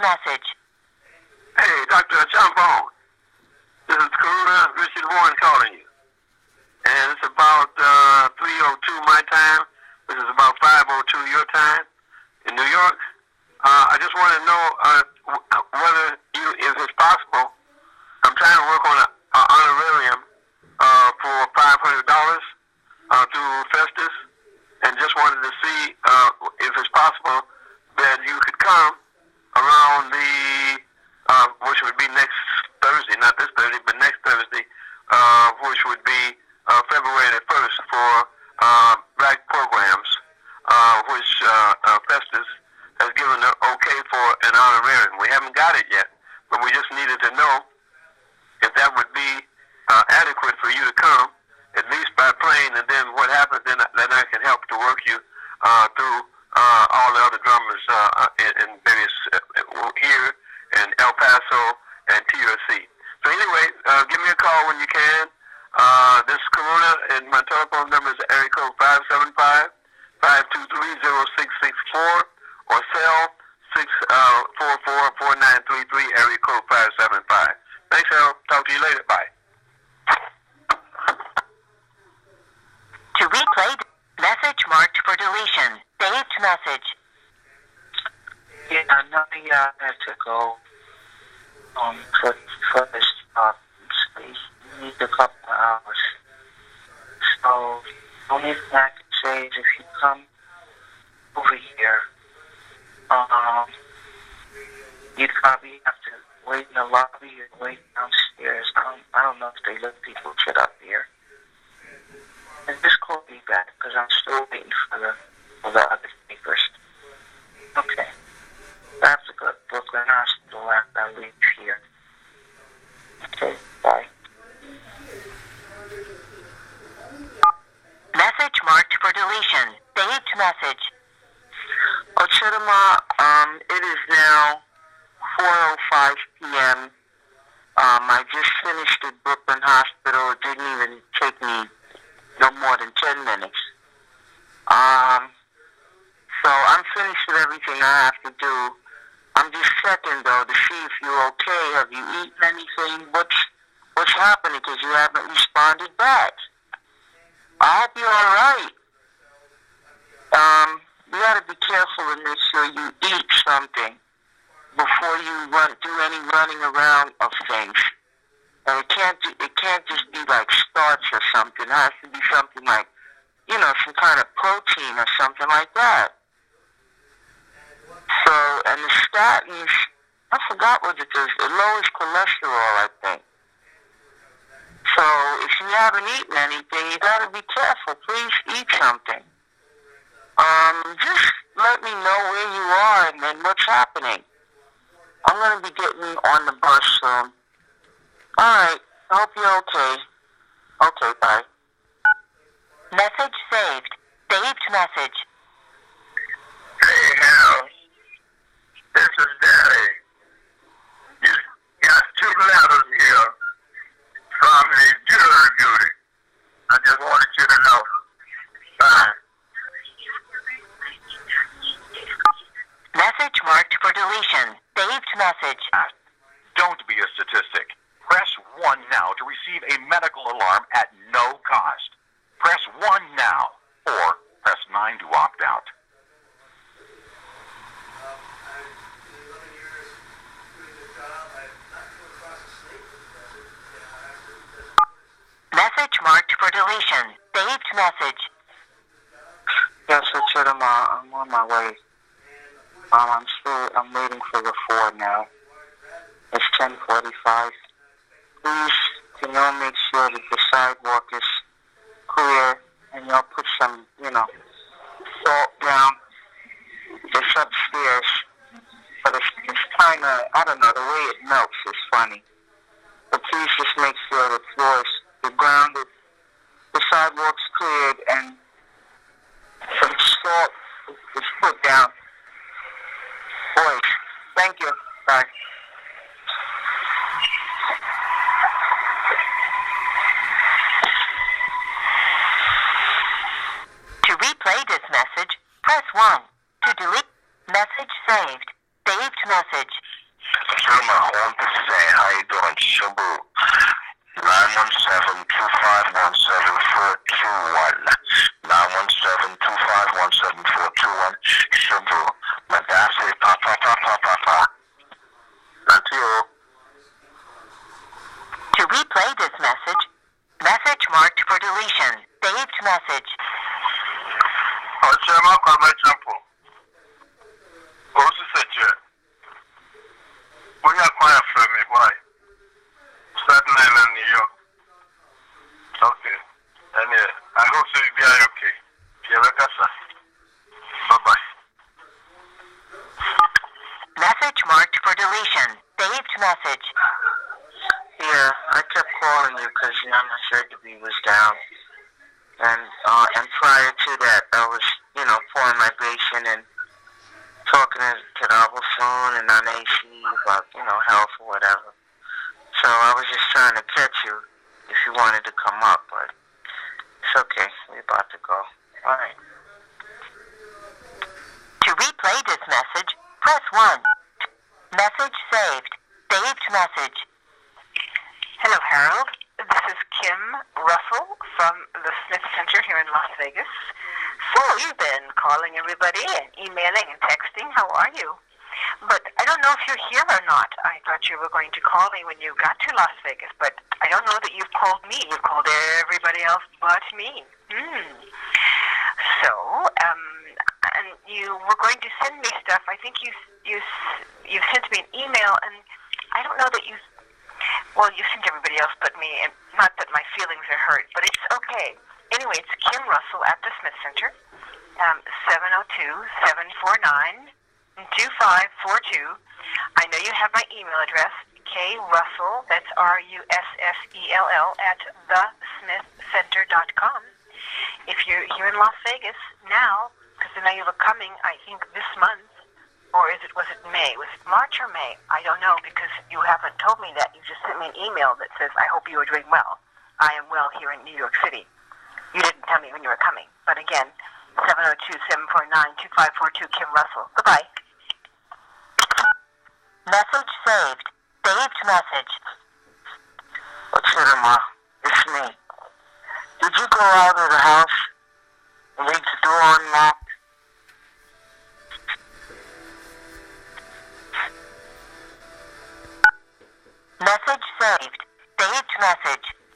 Message. Hey, Dr. Champon. This is Karuna Richard Warren calling you. And it's about uh, 3.02 my time, which is about 5.02 your time in New York. Uh, I just want to know uh, whether you, if it's possible, I'm trying to work on an honorarium uh, for $500 uh, through Festus, and just wanted to see uh, if it's possible that you could come around the, uh, which would be next Thursday, not this Thursday, but next Thursday, uh, which would be uh, February the 1st for uh, black programs, uh, which uh, uh, Festus has given the okay for an honorarium. We haven't got it yet, but we just needed to know if that would be uh, adequate for you to come, at least by plane, and then what happens, then, then I can help to work you uh, through uh, all the other drummers uh, uh, in, in various uh, here in El Paso and TRC. So anyway, uh, give me a call when you can. Uh, this is Karuna, and my telephone number is area code 575-523-0664 or cell 644 4933 area code 575. Thanks, Al. Talk to you later. Bye. To replay message marked for deletion. Saved message. Yeah, now you have to go um, for, for this job. You need a couple of hours. So only thing I can say is if you come over here, um, you'd probably have to wait in the lobby or wait downstairs. I don't, I don't know if they let people sit up here. And just call me back because I'm still waiting for the, for the other papers. Okay. I have to go to Brooklyn Hospital after I leave here. Okay, bye. Message marked for deletion. Saved message. Oh, um, it is now 4.05 p.m. Um, I just finished at Brooklyn Hospital. It didn't even take me no more than 10 minutes. Um, so I'm finished with everything I have to do. I'm just checking, though, to see if you're okay. Have you eaten anything? What's, what's happening? Because you haven't responded back. I hope you're all right. Um, you got to be careful and make sure you eat something before you run do any running around of things. And it can't it can't just be like starch or something. It has to be something like, you know, some kind of protein or something like that. So, and the statins, I forgot what it is. It lowers cholesterol, I think. So, if you haven't eaten anything, you got to be careful. Please eat something. Um, just let me know where you are and then what's happening. I'm going to be getting on the bus soon. All right. I hope you're okay. Okay, bye. Message saved. Saved message. Hey, Hal. This is Daddy. You got two letters here from the jury duty. I just wanted you to know. Bye. Message marked for deletion. Saved message. Don't be a statistic. Press 1 now to receive a medical alarm at no cost. Press 1 now, or press 9 to opt out. Message marked for deletion. Saved message. Yes, it's Chidema. I'm on my way. Um, I'm still, I'm waiting for the four now. It's 1045. Please, can y'all make sure that the sidewalk is clear and y'all put some, you know, salt down. It's upstairs. But it's, it's kind of, I don't know, the way it melts is funny. But please just make sure the floors, the ground, the sidewalk's cleared and some salt is put down. Boys, thank you. Bye. To replay this message, press 1. To delete message saved. Saved message. Sherma, I want to say, how you doing? Shabu. 917-251-7421. 917-251-7421. Shabu. Madasi, pa, pa, pa, pa, pa, pa. Not to you. To replay this message, message marked for deletion. Saved message. Ọ̀sẹ̀ máa kọ́ ọmọ ẹ̀chàpọ̀. Ó sì ṣèjẹ́. Onye akọ ya fẹ́ mi wáyé. Staten Island, New York. Okay. And I hope so you be okay. Yẹ̀rẹ̀. Bye-bye. Message marked for deletion. Saved message. Yeah, I kept calling you because Yana Surgery was down. And uh, and prior to that, I was, you know, pouring my patient and talking to, to the other phone and on AC about, you know, health or whatever. So I was just trying to catch you if you wanted to come up, but it's okay. We're about to go. All right. To replay this message, press 1. Message saved. Saved message. Hello, Harold. This is Kim Russell from the Smith Center here in Las Vegas. So you've been calling everybody and emailing and texting. How are you? But I don't know if you're here or not. I thought you were going to call me when you got to Las Vegas, but I don't know that you've called me. You've called everybody else but me. Hmm. So, um, and you were going to send me stuff. I think you you you sent me an email, and I don't know that you well, you sent everybody else but me, and not that my feelings are hurt, but it's okay. Anyway, it's Kim Russell at the Smith Center, um, 702-749-2542. I know you have my email address, K Russell, that's R-U-S-S-E-L-L, at thesmithcenter.com. If you're here in Las Vegas now, because I know you were coming, I think, this month, or is it was it May? Was it March or May? I don't know because you haven't told me that. You just sent me an email that says, "I hope you are doing well." I am well here in New York City. You didn't tell me when you were coming, but again, 702-749-2542, Kim Russell. Goodbye. Message saved. Saved message. What's it, Ma? It's me. Did you go out of the house